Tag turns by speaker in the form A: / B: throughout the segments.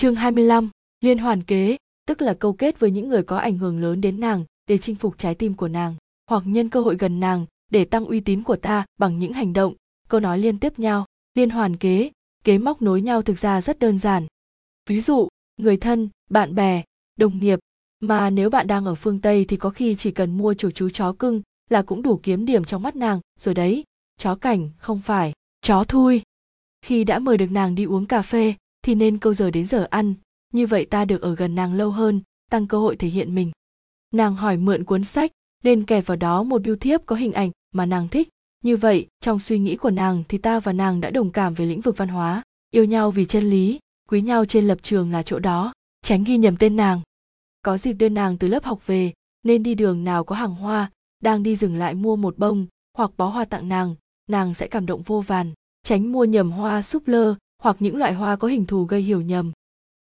A: Chương 25, liên hoàn kế, tức là câu kết với những người có ảnh hưởng lớn đến nàng để chinh phục trái tim của nàng, hoặc nhân cơ hội gần nàng để tăng uy tín của ta bằng những hành động, câu nói liên tiếp nhau. Liên hoàn kế, kế móc nối nhau thực ra rất đơn giản. Ví dụ, người thân, bạn bè, đồng nghiệp, mà nếu bạn đang ở phương Tây thì có khi chỉ cần mua chủ chú chó cưng là cũng đủ kiếm điểm trong mắt nàng, rồi đấy, chó cảnh không phải, chó thui. Khi đã mời được nàng đi uống cà phê thì nên câu giờ đến giờ ăn, như vậy ta được ở gần nàng lâu hơn, tăng cơ hội thể hiện mình. Nàng hỏi mượn cuốn sách, nên kèm vào đó một biêu thiếp có hình ảnh mà nàng thích. Như vậy, trong suy nghĩ của nàng thì ta và nàng đã đồng cảm về lĩnh vực văn hóa, yêu nhau vì chân lý, quý nhau trên lập trường là chỗ đó, tránh ghi nhầm tên nàng. Có dịp đưa nàng từ lớp học về, nên đi đường nào có hàng hoa, đang đi dừng lại mua một bông hoặc bó hoa tặng nàng, nàng sẽ cảm động vô vàn, tránh mua nhầm hoa súp lơ hoặc những loại hoa có hình thù gây hiểu nhầm.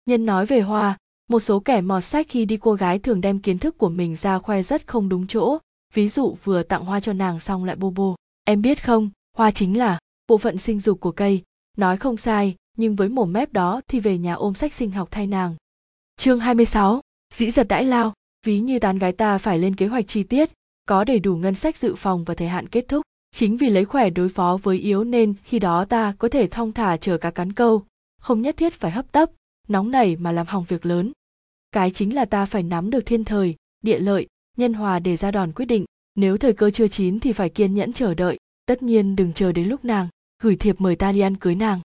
A: Nhân nói về hoa, một số kẻ mọt sách khi đi cô gái thường đem kiến thức của mình ra khoe rất không đúng chỗ, ví dụ vừa tặng hoa cho nàng xong lại bô bô. Em biết không, hoa chính là bộ phận sinh dục của cây, nói không sai, nhưng với mồm mép đó thì về nhà ôm sách sinh học thay nàng. Chương 26, dĩ giật đãi lao, ví như tán gái ta phải lên kế hoạch chi tiết, có đầy đủ ngân sách dự phòng và thời hạn kết thúc. Chính vì lấy khỏe đối phó với yếu nên khi đó ta có thể thong thả chờ cá cắn câu, không nhất thiết phải hấp tấp, nóng nảy mà làm hỏng việc lớn. Cái chính là ta phải nắm được thiên thời, địa lợi, nhân hòa để ra đòn quyết định. Nếu thời cơ chưa chín thì phải kiên nhẫn chờ đợi, tất nhiên đừng chờ đến lúc nàng, gửi thiệp mời ta đi ăn cưới nàng.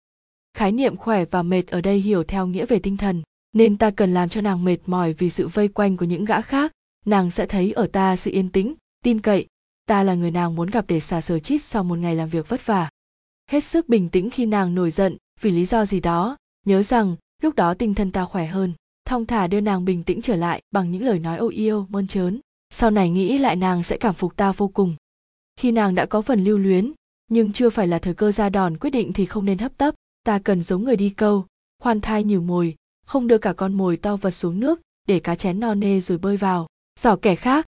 A: Khái niệm khỏe và mệt ở đây hiểu theo nghĩa về tinh thần, nên ta cần làm cho nàng mệt mỏi vì sự vây quanh của những gã khác, nàng sẽ thấy ở ta sự yên tĩnh, tin cậy, ta là người nàng muốn gặp để xả sờ chít sau một ngày làm việc vất vả. Hết sức bình tĩnh khi nàng nổi giận vì lý do gì đó, nhớ rằng lúc đó tinh thần ta khỏe hơn, thong thả đưa nàng bình tĩnh trở lại bằng những lời nói âu yêu, mơn trớn. Sau này nghĩ lại nàng sẽ cảm phục ta vô cùng. Khi nàng đã có phần lưu luyến, nhưng chưa phải là thời cơ ra đòn quyết định thì không nên hấp tấp, ta cần giống người đi câu, khoan thai nhiều mồi, không đưa cả con mồi to vật xuống nước để cá chén no nê rồi bơi vào. Giỏ kẻ khác,